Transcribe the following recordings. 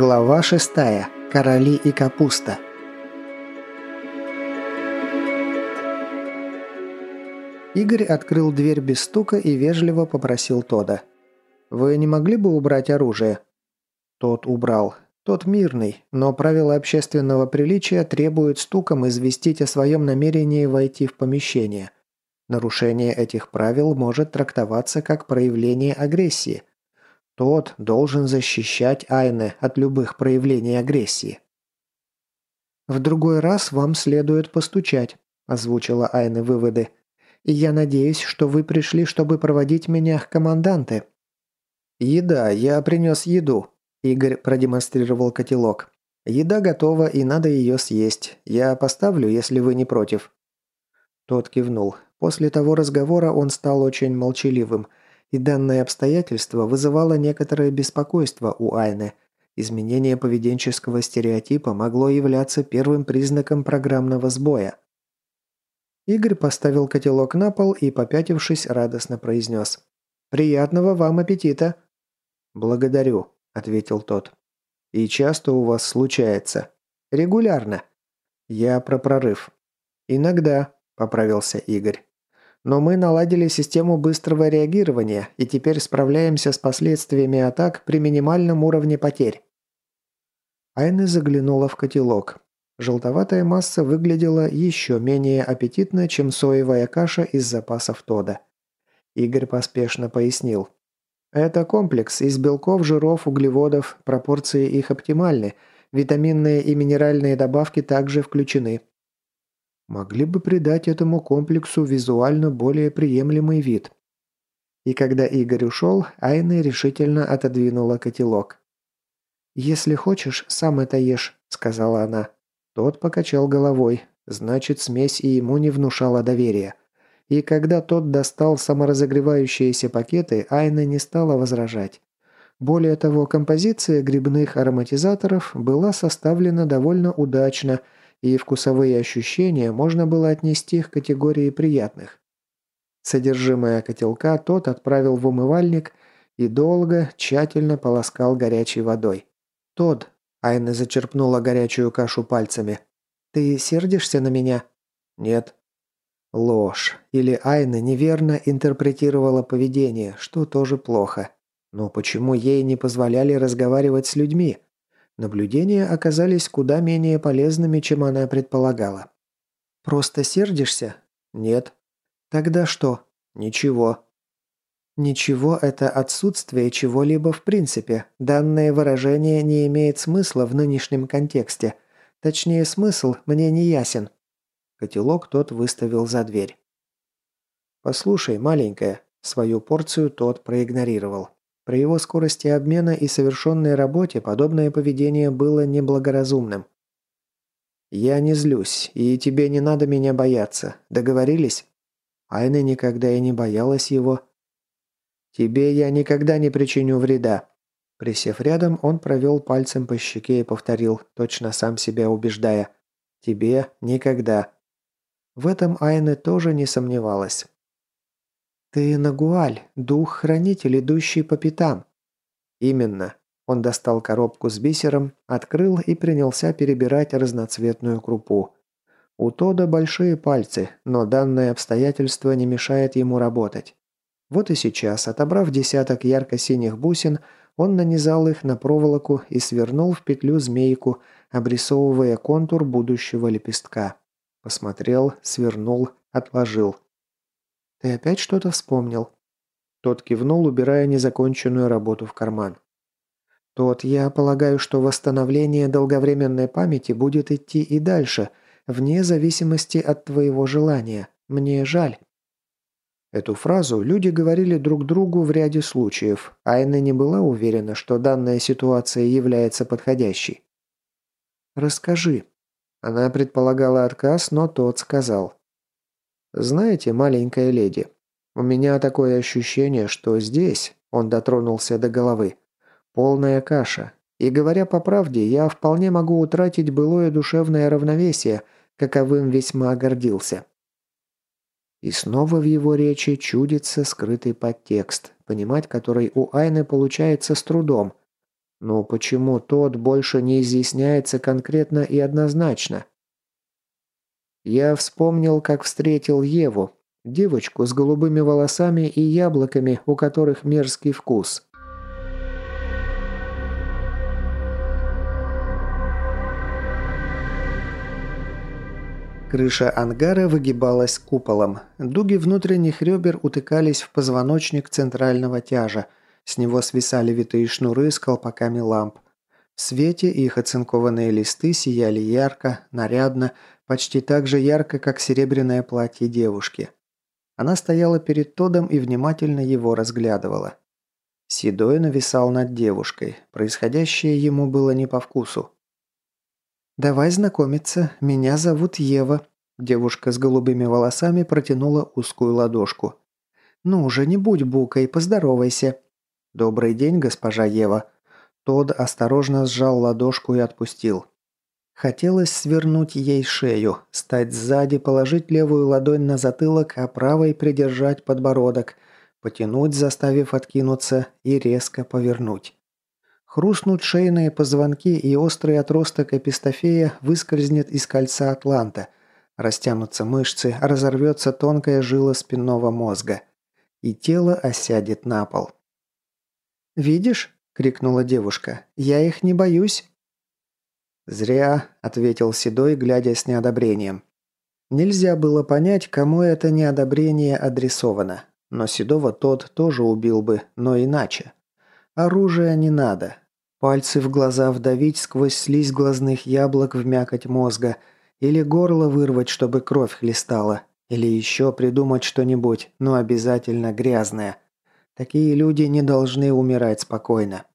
Глава шестая. Короли и капуста. Игорь открыл дверь без стука и вежливо попросил Тода. «Вы не могли бы убрать оружие?» Тот убрал. Тот мирный, но правила общественного приличия требуют стуком известить о своем намерении войти в помещение. Нарушение этих правил может трактоваться как проявление агрессии. Тот должен защищать Айне от любых проявлений агрессии. «В другой раз вам следует постучать», – озвучила Айне выводы. «И я надеюсь, что вы пришли, чтобы проводить меня к команданте». «Еда, я принес еду», Игорь продемонстрировал котелок. «Еда готова, и надо ее съесть. Я поставлю, если вы не против». Тот кивнул. После того разговора он стал очень молчаливым, и данное обстоятельство вызывало некоторое беспокойство у Айны. Изменение поведенческого стереотипа могло являться первым признаком программного сбоя. Игорь поставил котелок на пол и, попятившись, радостно произнес. «Приятного вам аппетита!» «Благодарю», – ответил тот. «И часто у вас случается?» «Регулярно». «Я про прорыв». «Иногда», – поправился Игорь. «Но мы наладили систему быстрого реагирования и теперь справляемся с последствиями атак при минимальном уровне потерь». Айна заглянула в котелок. Желтоватая масса выглядела еще менее аппетитно, чем соевая каша из запасов Тода. Игорь поспешно пояснил. Это комплекс из белков, жиров, углеводов, пропорции их оптимальны, витаминные и минеральные добавки также включены. Могли бы придать этому комплексу визуально более приемлемый вид. И когда Игорь ушел, Айна решительно отодвинула котелок. «Если хочешь, сам это ешь», — сказала она. Тот покачал головой. Значит, смесь и ему не внушала доверия. И когда тот достал саморазогревающиеся пакеты, Айна не стала возражать. Более того, композиция грибных ароматизаторов была составлена довольно удачно, и вкусовые ощущения можно было отнести к категории приятных. Содержимое котелка тот отправил в умывальник и долго, тщательно полоскал горячей водой. «Тод», – Айна зачерпнула горячую кашу пальцами, – «ты сердишься на меня?» «Нет», Ложь. Или Айна неверно интерпретировала поведение, что тоже плохо. Но почему ей не позволяли разговаривать с людьми? Наблюдения оказались куда менее полезными, чем она предполагала. «Просто сердишься?» «Нет». «Тогда что?» «Ничего». «Ничего – это отсутствие чего-либо в принципе. Данное выражение не имеет смысла в нынешнем контексте. Точнее, смысл мне не ясен. Котелок тот выставил за дверь. «Послушай, маленькая», свою порцию тот проигнорировал. При его скорости обмена и совершенной работе подобное поведение было неблагоразумным. «Я не злюсь, и тебе не надо меня бояться. Договорились?» Айна никогда и не боялась его. «Тебе я никогда не причиню вреда». Присев рядом, он провел пальцем по щеке и повторил, точно сам себя убеждая. «Тебе никогда». В этом Айне тоже не сомневалась. «Ты Нагуаль, дух-хранитель, идущий по пятам». «Именно». Он достал коробку с бисером, открыл и принялся перебирать разноцветную крупу. У Тода большие пальцы, но данное обстоятельство не мешает ему работать. Вот и сейчас, отобрав десяток ярко-синих бусин, он нанизал их на проволоку и свернул в петлю змейку, обрисовывая контур будущего лепестка. Посмотрел, свернул, отложил. «Ты опять что-то вспомнил?» Тот кивнул, убирая незаконченную работу в карман. «Тот, я полагаю, что восстановление долговременной памяти будет идти и дальше, вне зависимости от твоего желания. Мне жаль». Эту фразу люди говорили друг другу в ряде случаев. Айна не была уверена, что данная ситуация является подходящей. «Расскажи», она предполагала отказ, но тот сказал. «Знаете, маленькая леди, у меня такое ощущение, что здесь...» Он дотронулся до головы. «Полная каша. И говоря по правде, я вполне могу утратить былое душевное равновесие, каковым весьма гордился». И снова в его речи чудится скрытый подтекст, понимать который у Айны получается с трудом. Но почему тот больше не изъясняется конкретно и однозначно? Я вспомнил, как встретил Еву, девочку с голубыми волосами и яблоками, у которых мерзкий вкус. Крыша ангара выгибалась куполом. Дуги внутренних ребер утыкались в позвоночник центрального тяжа. С него свисали витые шнуры с колпаками ламп. В свете их оцинкованные листы сияли ярко, нарядно, почти так же ярко, как серебряное платье девушки. Она стояла перед Тодом и внимательно его разглядывала. Седой нависал над девушкой. Происходящее ему было не по вкусу. «Давай знакомиться. Меня зовут Ева». Девушка с голубыми волосами протянула узкую ладошку. «Ну уже не будь букой, поздоровайся». «Добрый день, госпожа Ева». Тод осторожно сжал ладошку и отпустил. Хотелось свернуть ей шею, стать сзади, положить левую ладонь на затылок, а правой придержать подбородок, потянуть, заставив откинуться, и резко повернуть. Хрустнут шейные позвонки, и острый отросток эпистофея выскользнет из кольца атланта. Растянутся мышцы, разорвется тонкая жила спинного мозга. И тело осядет на пол. «Видишь?» – крикнула девушка. «Я их не боюсь». «Зря», – ответил Седой, глядя с неодобрением. Нельзя было понять, кому это неодобрение адресовано. Но Седова тот тоже убил бы, но иначе. Оружия не надо. Пальцы в глаза вдавить сквозь слизь глазных яблок в мякоть мозга. Или горло вырвать, чтобы кровь хлестала. Или еще придумать что-нибудь, но обязательно грязное. Такие люди не должны умирать спокойно.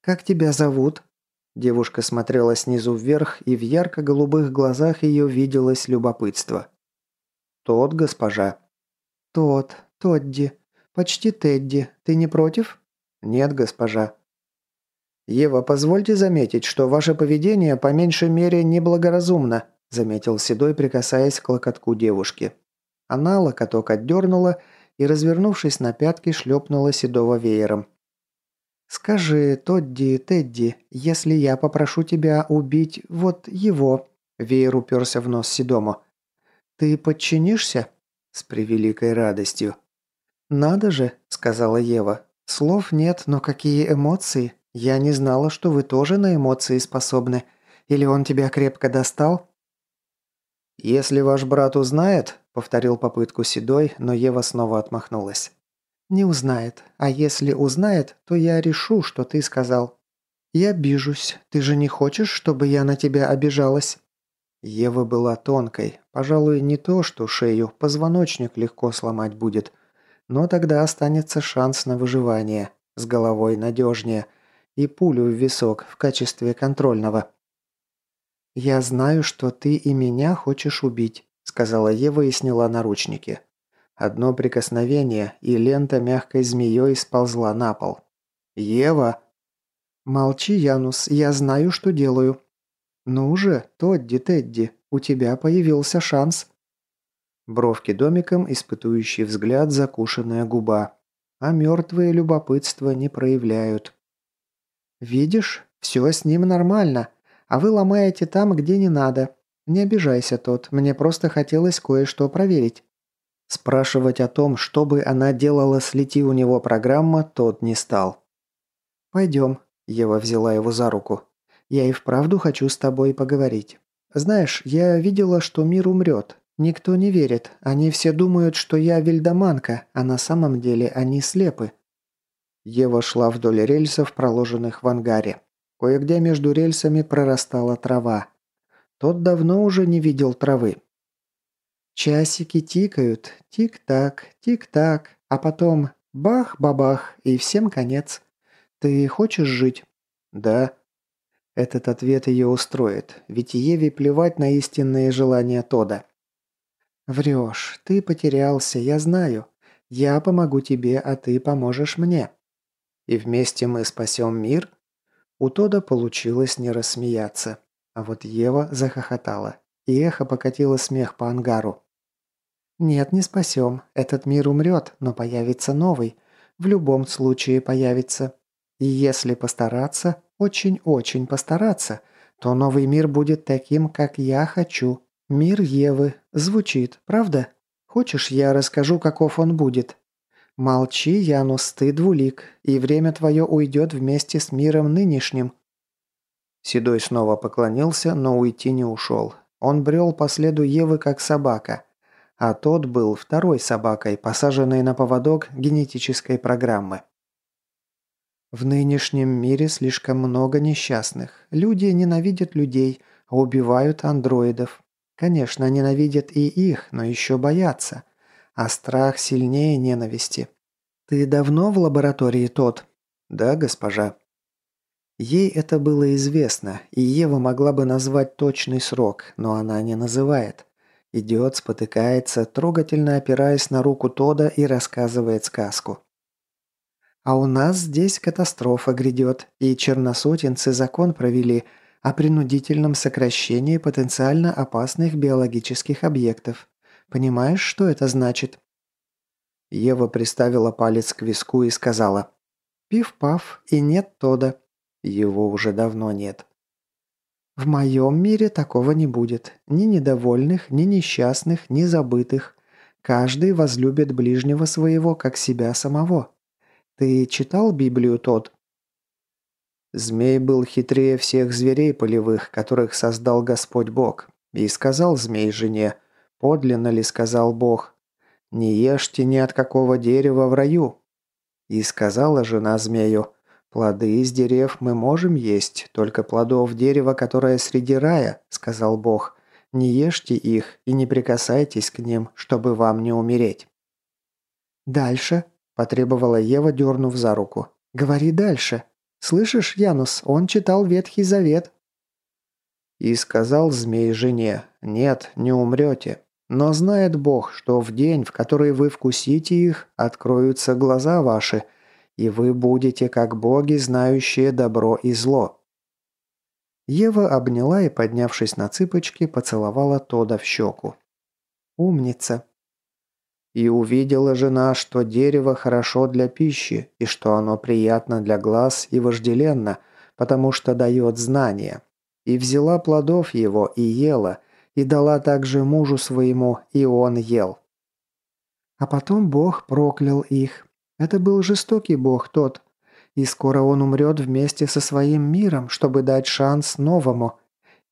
«Как тебя зовут?» Девушка смотрела снизу вверх, и в ярко-голубых глазах ее виделось любопытство. «Тот, госпожа». «Тот, Тодди. Почти Тедди. Ты не против?» «Нет, госпожа». «Ева, позвольте заметить, что ваше поведение по меньшей мере неблагоразумно», заметил Седой, прикасаясь к локотку девушки. Она локоток отдернула и, развернувшись на пятки, шлепнула Седого веером. «Скажи, Тодди, Тедди, если я попрошу тебя убить вот его...» Веер уперся в нос Седому. «Ты подчинишься?» «С превеликой радостью». «Надо же», — сказала Ева. «Слов нет, но какие эмоции. Я не знала, что вы тоже на эмоции способны. Или он тебя крепко достал?» «Если ваш брат узнает», — повторил попытку Седой, но Ева снова отмахнулась. «Не узнает. А если узнает, то я решу, что ты сказал. Я обижусь. Ты же не хочешь, чтобы я на тебя обижалась?» Ева была тонкой. Пожалуй, не то, что шею, позвоночник легко сломать будет — но тогда останется шанс на выживание. С головой надежнее. И пулю в висок в качестве контрольного. «Я знаю, что ты и меня хочешь убить», – сказала Ева и сняла наручники. Одно прикосновение, и лента мягкой змеей сползла на пол. «Ева!» «Молчи, Янус, я знаю, что делаю». «Ну же, Тодди, Тедди, у тебя появился шанс». Бровки домиком, испытующий взгляд, закушенная губа. А мертвые любопытство не проявляют. «Видишь, все с ним нормально, а вы ломаете там, где не надо. Не обижайся, тот, мне просто хотелось кое-что проверить». Спрашивать о том, что бы она делала, слети у него программа, тот не стал. «Пойдем», – Ева взяла его за руку. «Я и вправду хочу с тобой поговорить. Знаешь, я видела, что мир умрет, «Никто не верит. Они все думают, что я вильдоманка, а на самом деле они слепы». Ева шла вдоль рельсов, проложенных в ангаре. Кое-где между рельсами прорастала трава. Тот давно уже не видел травы. Часики тикают, тик-так, тик-так, а потом бах-бабах, и всем конец. Ты хочешь жить? Да. Этот ответ ее устроит, ведь Еве плевать на истинные желания Тода. «Врешь. Ты потерялся, я знаю. Я помогу тебе, а ты поможешь мне. И вместе мы спасем мир?» У Тода получилось не рассмеяться. А вот Ева захохотала. И эхо покатило смех по ангару. «Нет, не спасем. Этот мир умрет, но появится новый. В любом случае появится. И если постараться, очень-очень постараться, то новый мир будет таким, как я хочу. Мир Евы. Звучит, правда? Хочешь, я расскажу, каков он будет? Молчи, Янус, ты двулик, и время твое уйдет вместе с миром нынешним. Седой снова поклонился, но уйти не ушел. Он брел по следу Евы, как собака. А тот был второй собакой, посаженной на поводок генетической программы. В нынешнем мире слишком много несчастных. Люди ненавидят людей, а убивают андроидов. Конечно, ненавидят и их, но еще боятся. А страх сильнее ненависти. Ты давно в лаборатории тот? Да, госпожа. Ей это было известно, и Ева могла бы назвать точный срок, но она не называет. Идет, спотыкается, трогательно опираясь на руку Тода и рассказывает сказку. А у нас здесь катастрофа грядет, и черносотенцы закон провели о принудительном сокращении потенциально опасных биологических объектов. Понимаешь, что это значит?» Ева приставила палец к виску и сказала «Пиф-паф, и нет Тода». Его уже давно нет. «В моем мире такого не будет. Ни недовольных, ни несчастных, ни забытых. Каждый возлюбит ближнего своего, как себя самого. Ты читал Библию тот? Змей был хитрее всех зверей полевых, которых создал Господь Бог. И сказал змей жене, подлинно ли сказал Бог, «Не ешьте ни от какого дерева в раю». И сказала жена змею, «Плоды из дерев мы можем есть, только плодов дерева, которое среди рая», — сказал Бог. «Не ешьте их и не прикасайтесь к ним, чтобы вам не умереть». «Дальше», Потребовала Ева, дернув за руку. «Говори дальше. Слышишь, Янус, он читал Ветхий Завет». И сказал змей жене, «Нет, не умрете. Но знает Бог, что в день, в который вы вкусите их, откроются глаза ваши, и вы будете как боги, знающие добро и зло». Ева обняла и, поднявшись на цыпочки, поцеловала Тода в щеку. «Умница», и увидела жена, что дерево хорошо для пищи, и что оно приятно для глаз и вожделенно, потому что дает знания. И взяла плодов его и ела, и дала также мужу своему, и он ел. А потом Бог проклял их. Это был жестокий Бог тот. И скоро он умрет вместе со своим миром, чтобы дать шанс новому.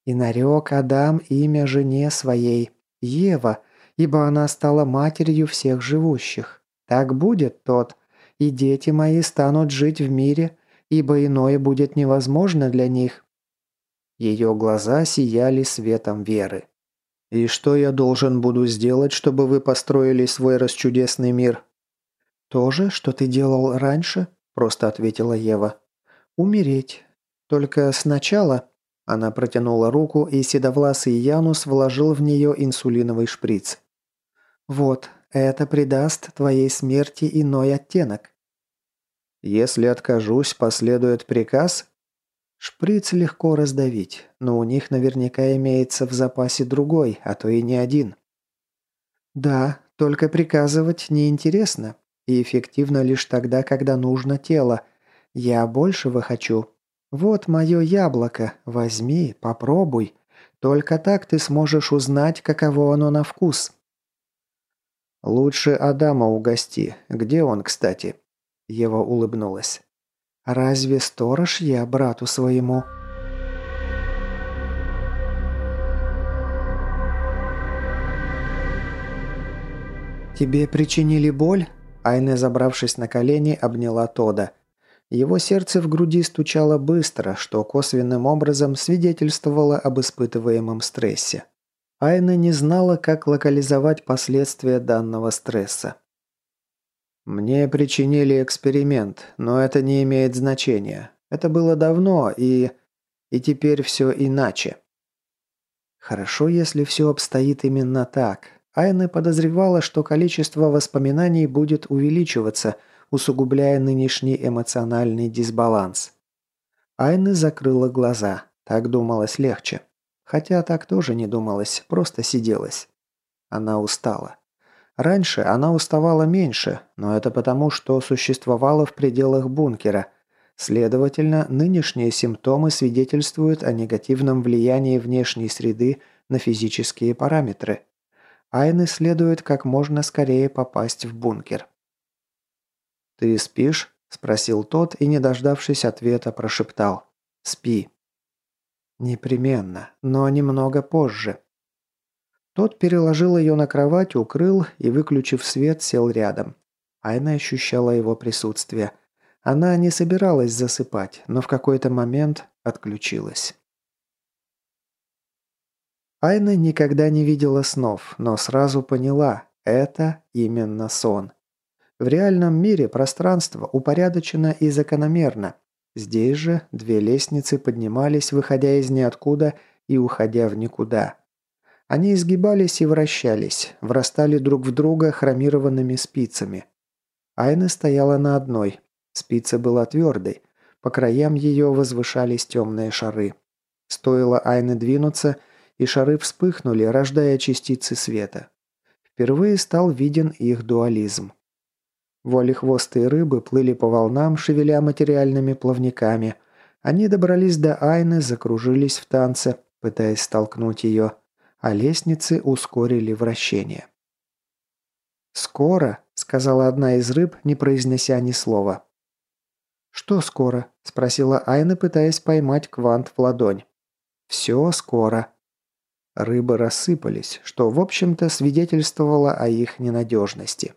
И нарек Адам имя жене своей, Ева – ибо она стала матерью всех живущих. Так будет тот, и дети мои станут жить в мире, ибо иное будет невозможно для них». Ее глаза сияли светом веры. «И что я должен буду сделать, чтобы вы построили свой расчудесный мир?» «То же, что ты делал раньше», – просто ответила Ева. «Умереть. Только сначала...» Она протянула руку, и седовласый Янус вложил в нее инсулиновый шприц. Вот, это придаст твоей смерти иной оттенок. Если откажусь, последует приказ? Шприц легко раздавить, но у них наверняка имеется в запасе другой, а то и не один. Да, только приказывать неинтересно и эффективно лишь тогда, когда нужно тело. Я большего хочу. Вот мое яблоко, возьми, попробуй. Только так ты сможешь узнать, каково оно на вкус. «Лучше Адама угости. Где он, кстати?» Ева улыбнулась. «Разве сторож я брату своему?» «Тебе причинили боль?» Айне, забравшись на колени, обняла Тода. Его сердце в груди стучало быстро, что косвенным образом свидетельствовало об испытываемом стрессе. Айна не знала, как локализовать последствия данного стресса. «Мне причинили эксперимент, но это не имеет значения. Это было давно, и... и теперь все иначе». Хорошо, если все обстоит именно так. Айна подозревала, что количество воспоминаний будет увеличиваться, усугубляя нынешний эмоциональный дисбаланс. Айна закрыла глаза. Так думалось легче. Хотя так тоже не думалось, просто сиделась. Она устала. Раньше она уставала меньше, но это потому, что существовала в пределах бункера. Следовательно, нынешние симптомы свидетельствуют о негативном влиянии внешней среды на физические параметры. Айны следует как можно скорее попасть в бункер. «Ты спишь?» – спросил тот и, не дождавшись ответа, прошептал. «Спи». «Непременно, но немного позже». Тот переложил ее на кровать, укрыл и, выключив свет, сел рядом. Айна ощущала его присутствие. Она не собиралась засыпать, но в какой-то момент отключилась. Айна никогда не видела снов, но сразу поняла – это именно сон. В реальном мире пространство упорядочено и закономерно. Здесь же две лестницы поднимались, выходя из ниоткуда и уходя в никуда. Они изгибались и вращались, врастали друг в друга хромированными спицами. Айна стояла на одной. Спица была твердой. По краям ее возвышались темные шары. Стоило Айны двинуться, и шары вспыхнули, рождая частицы света. Впервые стал виден их дуализм. Волехвостые рыбы плыли по волнам, шевеля материальными плавниками. Они добрались до Айны, закружились в танце, пытаясь столкнуть ее, а лестницы ускорили вращение. «Скоро», — сказала одна из рыб, не произнеся ни слова. «Что скоро?» – спросила Айна, пытаясь поймать квант в ладонь. «Все скоро». Рыбы рассыпались, что, в общем-то, свидетельствовало о их ненадежности.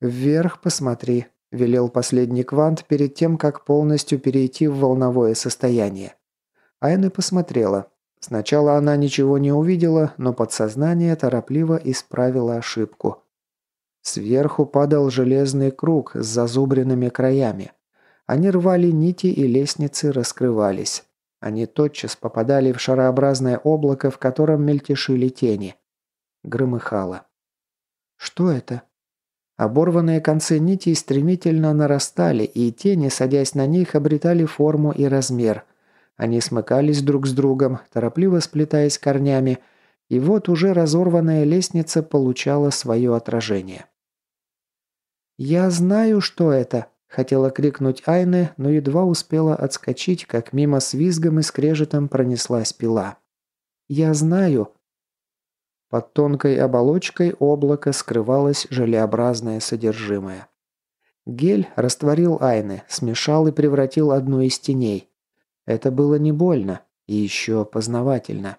«Вверх посмотри», – велел последний квант перед тем, как полностью перейти в волновое состояние. Айна посмотрела. Сначала она ничего не увидела, но подсознание торопливо исправило ошибку. Сверху падал железный круг с зазубренными краями. Они рвали нити и лестницы раскрывались. Они тотчас попадали в шарообразное облако, в котором мельтешили тени. Громыхало. «Что это?» Оборванные концы нитей стремительно нарастали, и тени, садясь на них, обретали форму и размер. Они смыкались друг с другом, торопливо сплетаясь корнями, и вот уже разорванная лестница получала свое отражение. «Я знаю, что это!» – хотела крикнуть Айне, но едва успела отскочить, как мимо с визгом и скрежетом пронеслась пила. «Я знаю!» Под тонкой оболочкой облака скрывалось желеобразное содержимое. Гель растворил Айны, смешал и превратил одну из теней. Это было не больно и еще познавательно.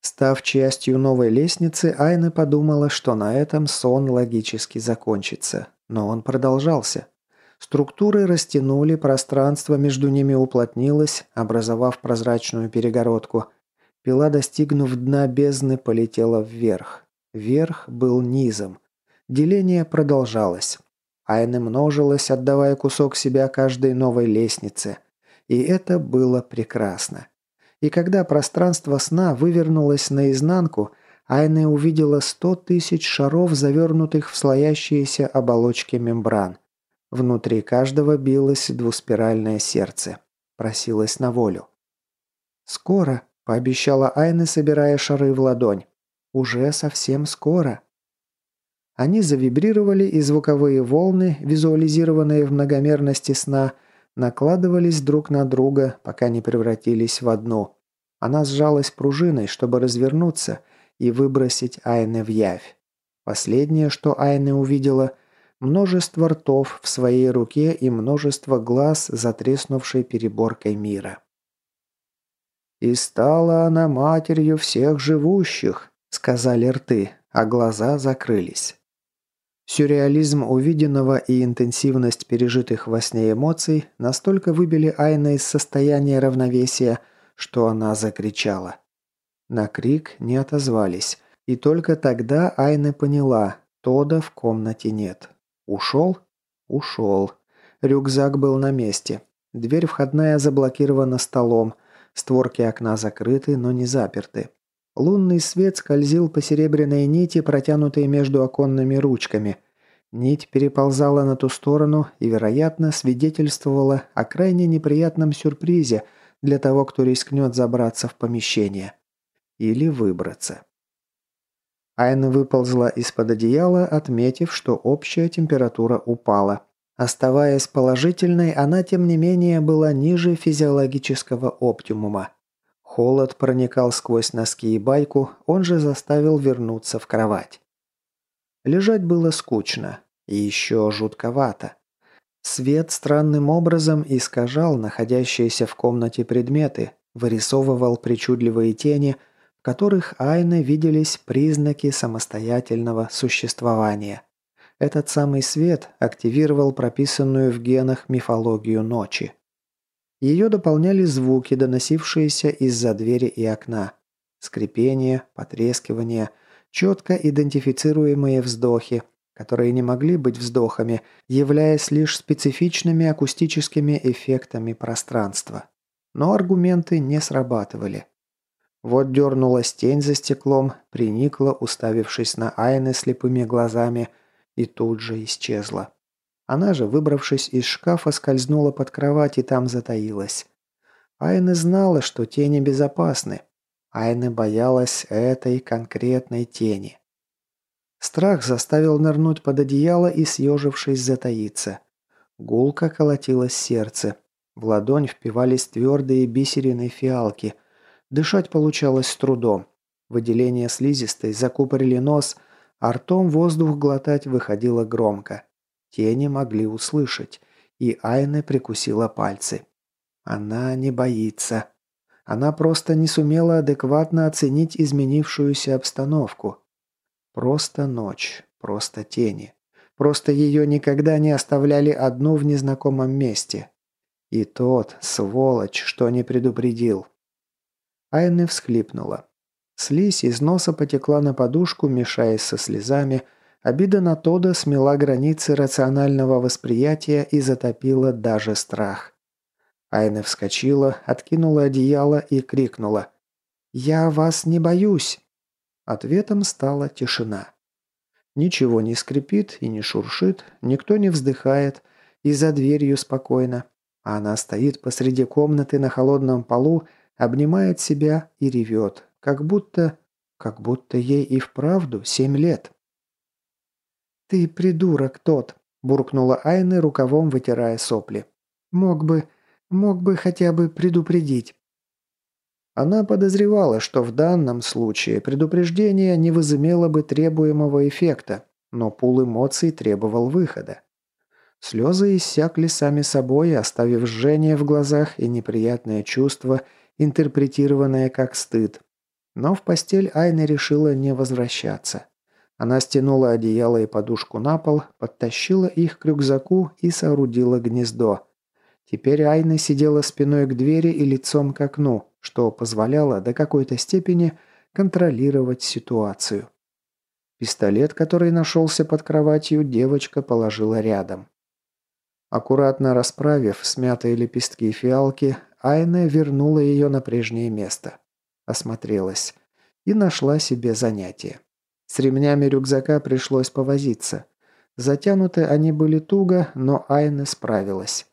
Став частью новой лестницы, Айна подумала, что на этом сон логически закончится. Но он продолжался. Структуры растянули, пространство между ними уплотнилось, образовав прозрачную перегородку – Пила, достигнув дна бездны, полетела вверх. Верх был низом. Деление продолжалось. Айна множилась, отдавая кусок себя каждой новой лестнице. И это было прекрасно. И когда пространство сна вывернулось наизнанку, Айна увидела сто тысяч шаров, завернутых в слоящиеся оболочки мембран. Внутри каждого билось двуспиральное сердце. Просилось на волю. «Скоро», Пообещала Айна, собирая шары в ладонь. «Уже совсем скоро». Они завибрировали, и звуковые волны, визуализированные в многомерности сна, накладывались друг на друга, пока не превратились в одну. Она сжалась пружиной, чтобы развернуться и выбросить Айны в явь. Последнее, что Айна увидела – множество ртов в своей руке и множество глаз, затреснувшей переборкой мира. «И стала она матерью всех живущих», — сказали рты, а глаза закрылись. Сюрреализм увиденного и интенсивность пережитых во сне эмоций настолько выбили Айна из состояния равновесия, что она закричала. На крик не отозвались, и только тогда Айна поняла, Тода в комнате нет. Ушел? Ушел. Рюкзак был на месте. Дверь входная заблокирована столом, Створки окна закрыты, но не заперты. Лунный свет скользил по серебряной нити, протянутой между оконными ручками. Нить переползала на ту сторону и, вероятно, свидетельствовала о крайне неприятном сюрпризе для того, кто рискнет забраться в помещение. Или выбраться. Айна выползла из-под одеяла, отметив, что общая температура упала. Оставаясь положительной, она тем не менее была ниже физиологического оптимума. Холод проникал сквозь носки и байку, он же заставил вернуться в кровать. Лежать было скучно и еще жутковато. Свет странным образом искажал находящиеся в комнате предметы, вырисовывал причудливые тени, которых Айны виделись признаки самостоятельного существования. Этот самый свет активировал прописанную в генах мифологию ночи. Ее дополняли звуки, доносившиеся из-за двери и окна. Скрипение, потрескивание, четко идентифицируемые вздохи, которые не могли быть вздохами, являясь лишь специфичными акустическими эффектами пространства. Но аргументы не срабатывали. Вот дернулась тень за стеклом, приникла, уставившись на Айны слепыми глазами, и тут же исчезла. Она же, выбравшись из шкафа, скользнула под кровать и там затаилась. Айна знала, что тени безопасны. Айна боялась этой конкретной тени. Страх заставил нырнуть под одеяло и, съежившись, затаиться. Гулко колотилось сердце. В ладонь впивались твердые бисерины фиалки. Дышать получалось с трудом. Выделение слизистой закупорили нос, а ртом воздух глотать выходило громко. Тени могли услышать, и Айне прикусила пальцы. Она не боится. Она просто не сумела адекватно оценить изменившуюся обстановку. Просто ночь, просто тени. Просто ее никогда не оставляли одну в незнакомом месте. И тот, сволочь, что не предупредил. Айне всхлипнула. Слизь из носа потекла на подушку, мешаясь со слезами, Обида на Тода смела границы рационального восприятия и затопила даже страх. Айна вскочила, откинула одеяло и крикнула. «Я вас не боюсь!» Ответом стала тишина. Ничего не скрипит и не шуршит, никто не вздыхает, и за дверью спокойно. А она стоит посреди комнаты на холодном полу, обнимает себя и ревет, как будто... как будто ей и вправду семь лет. «Ты придурок тот», – буркнула Айны, рукавом вытирая сопли. «Мог бы... мог бы хотя бы предупредить». Она подозревала, что в данном случае предупреждение не возымело бы требуемого эффекта, но пул эмоций требовал выхода. Слезы иссякли сами собой, оставив жжение в глазах и неприятное чувство, интерпретированное как стыд. Но в постель Айна решила не возвращаться. Она стянула одеяло и подушку на пол, подтащила их к рюкзаку и соорудила гнездо. Теперь Айна сидела спиной к двери и лицом к окну, что позволяло до какой-то степени контролировать ситуацию. Пистолет, который нашелся под кроватью, девочка положила рядом. Аккуратно расправив смятые лепестки фиалки, Айна вернула ее на прежнее место. Осмотрелась и нашла себе занятие. С ремнями рюкзака пришлось повозиться. Затянуты они были туго, но Айна справилась.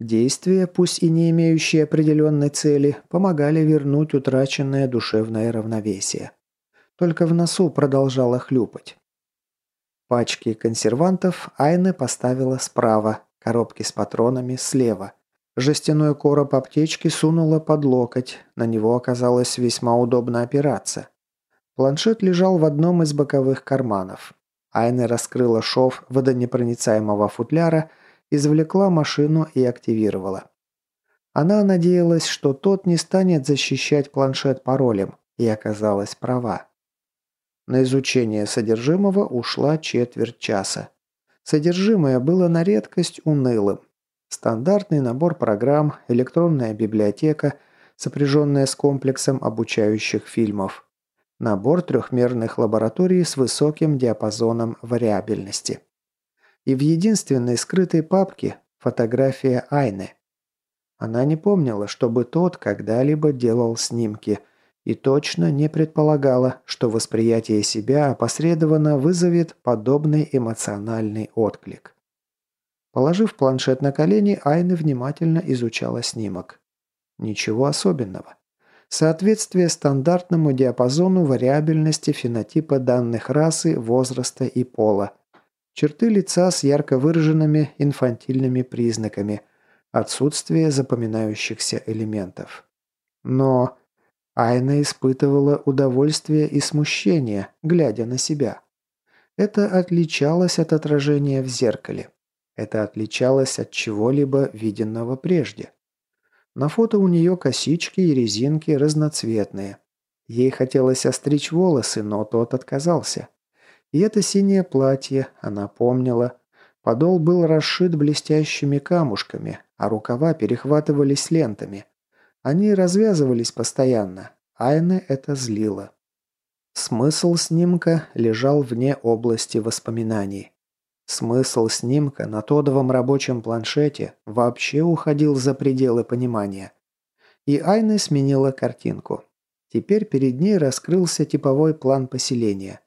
Действия, пусть и не имеющие определенной цели, помогали вернуть утраченное душевное равновесие. Только в носу продолжала хлюпать. Пачки консервантов Айна поставила справа, коробки с патронами слева. Жестяной короб аптечки сунула под локоть, на него оказалось весьма удобно опираться. Планшет лежал в одном из боковых карманов. Айна раскрыла шов водонепроницаемого футляра, извлекла машину и активировала. Она надеялась, что тот не станет защищать планшет паролем, и оказалась права. На изучение содержимого ушла четверть часа. Содержимое было на редкость унылым. Стандартный набор программ, электронная библиотека, сопряженная с комплексом обучающих фильмов – Набор трехмерных лабораторий с высоким диапазоном вариабельности. И в единственной скрытой папке фотография Айны. Она не помнила, чтобы тот когда-либо делал снимки, и точно не предполагала, что восприятие себя опосредованно вызовет подобный эмоциональный отклик. Положив планшет на колени, Айна внимательно изучала снимок. Ничего особенного. Соответствие стандартному диапазону вариабельности фенотипа данных расы, возраста и пола. Черты лица с ярко выраженными инфантильными признаками, отсутствие запоминающихся элементов. Но Айна испытывала удовольствие и смущение, глядя на себя. Это отличалось от отражения в зеркале. Это отличалось от чего-либо виденного прежде. На фото у нее косички и резинки разноцветные. Ей хотелось остричь волосы, но тот отказался. И это синее платье, она помнила. Подол был расшит блестящими камушками, а рукава перехватывались лентами. Они развязывались постоянно. Айны это злило. Смысл снимка лежал вне области воспоминаний. Смысл снимка на тодовом рабочем планшете вообще уходил за пределы понимания. И Айна сменила картинку. Теперь перед ней раскрылся типовой план поселения.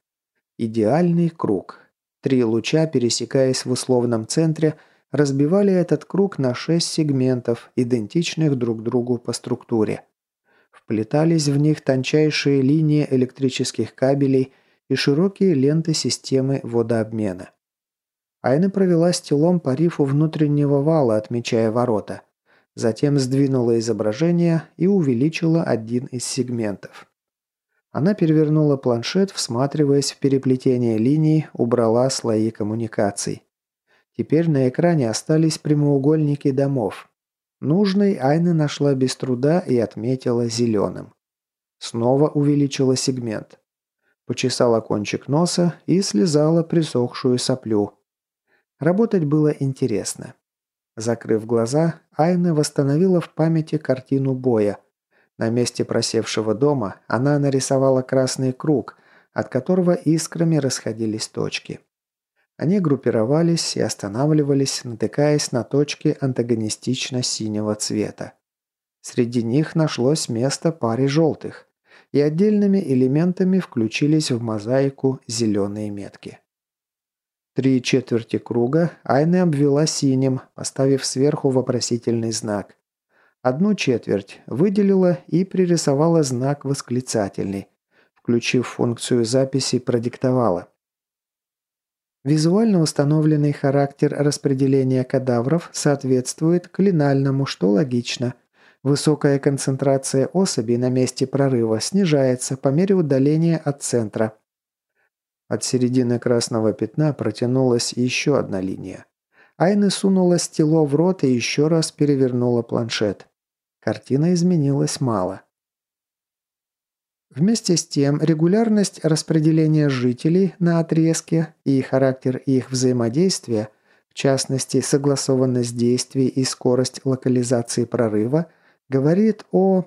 Идеальный круг. Три луча, пересекаясь в условном центре, разбивали этот круг на шесть сегментов, идентичных друг другу по структуре. Вплетались в них тончайшие линии электрических кабелей и широкие ленты системы водообмена. Айна провела стелом по рифу внутреннего вала, отмечая ворота. Затем сдвинула изображение и увеличила один из сегментов. Она перевернула планшет, всматриваясь в переплетение линий, убрала слои коммуникаций. Теперь на экране остались прямоугольники домов. Нужный Айна нашла без труда и отметила зеленым. Снова увеличила сегмент. Почесала кончик носа и слезала присохшую соплю. Работать было интересно. Закрыв глаза, Айна восстановила в памяти картину боя. На месте просевшего дома она нарисовала красный круг, от которого искрами расходились точки. Они группировались и останавливались, натыкаясь на точки антагонистично синего цвета. Среди них нашлось место паре желтых, и отдельными элементами включились в мозаику зеленые метки. Три четверти круга Айна обвела синим, поставив сверху вопросительный знак. Одну четверть выделила и пририсовала знак восклицательный. Включив функцию записи, продиктовала. Визуально установленный характер распределения кадавров соответствует клинальному, что логично. Высокая концентрация особей на месте прорыва снижается по мере удаления от центра – от середины красного пятна протянулась еще одна линия. Айна сунула стело в рот и еще раз перевернула планшет. Картина изменилась мало. Вместе с тем, регулярность распределения жителей на отрезке и характер их взаимодействия, в частности, согласованность действий и скорость локализации прорыва, говорит о...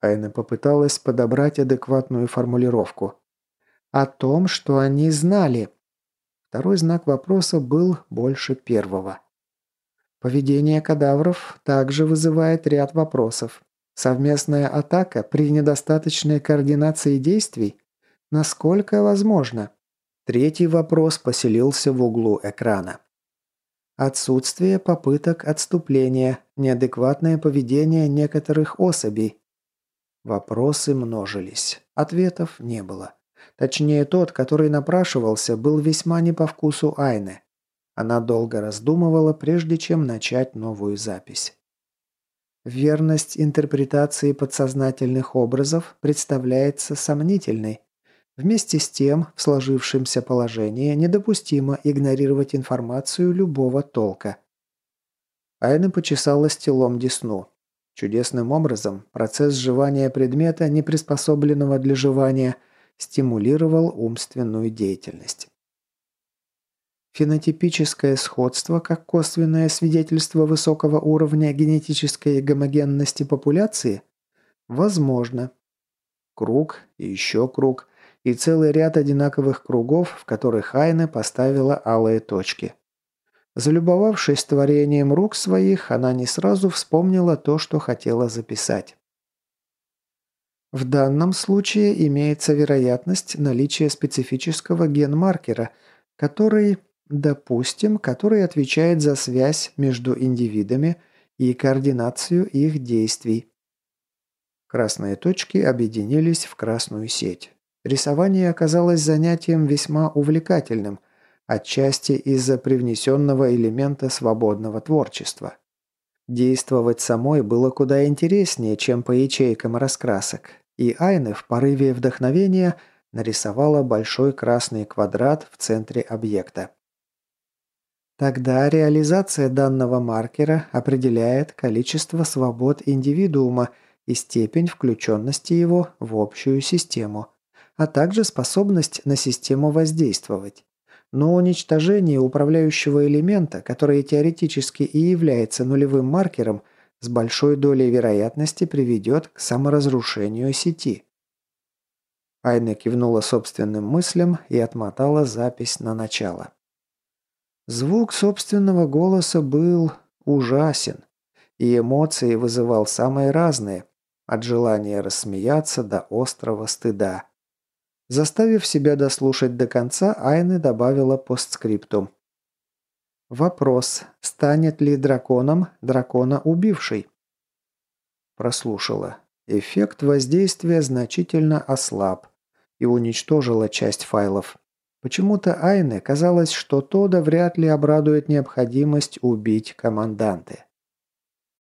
Айна попыталась подобрать адекватную формулировку о том, что они знали. Второй знак вопроса был больше первого. Поведение кадавров также вызывает ряд вопросов. Совместная атака при недостаточной координации действий? Насколько возможно? Третий вопрос поселился в углу экрана. Отсутствие попыток отступления, неадекватное поведение некоторых особей. Вопросы множились. Ответов не было. Точнее, тот, который напрашивался, был весьма не по вкусу Айны. Она долго раздумывала, прежде чем начать новую запись. Верность интерпретации подсознательных образов представляется сомнительной. Вместе с тем, в сложившемся положении недопустимо игнорировать информацию любого толка. Айна почесала стелом десну. Чудесным образом процесс сживания предмета, не приспособленного для жевания, стимулировал умственную деятельность. Фенотипическое сходство как косвенное свидетельство высокого уровня генетической гомогенности популяции? Возможно. Круг и еще круг, и целый ряд одинаковых кругов, в которых Айна поставила алые точки. Залюбовавшись творением рук своих, она не сразу вспомнила то, что хотела записать. В данном случае имеется вероятность наличия специфического генмаркера, который, допустим, который отвечает за связь между индивидами и координацию их действий. Красные точки объединились в красную сеть. Рисование оказалось занятием весьма увлекательным, отчасти из-за привнесенного элемента свободного творчества. Действовать самой было куда интереснее, чем по ячейкам раскрасок, и Айны в порыве вдохновения нарисовала большой красный квадрат в центре объекта. Тогда реализация данного маркера определяет количество свобод индивидуума и степень включенности его в общую систему, а также способность на систему воздействовать. Но уничтожение управляющего элемента, который теоретически и является нулевым маркером, с большой долей вероятности приведет к саморазрушению сети. Айна кивнула собственным мыслям и отмотала запись на начало. Звук собственного голоса был ужасен, и эмоции вызывал самые разные, от желания рассмеяться до острого стыда. Заставив себя дослушать до конца, Айны добавила постскриптум. Вопрос, станет ли драконом дракона убивший? Прослушала. Эффект воздействия значительно ослаб и уничтожила часть файлов. Почему-то Айне казалось, что Тода вряд ли обрадует необходимость убить команданты.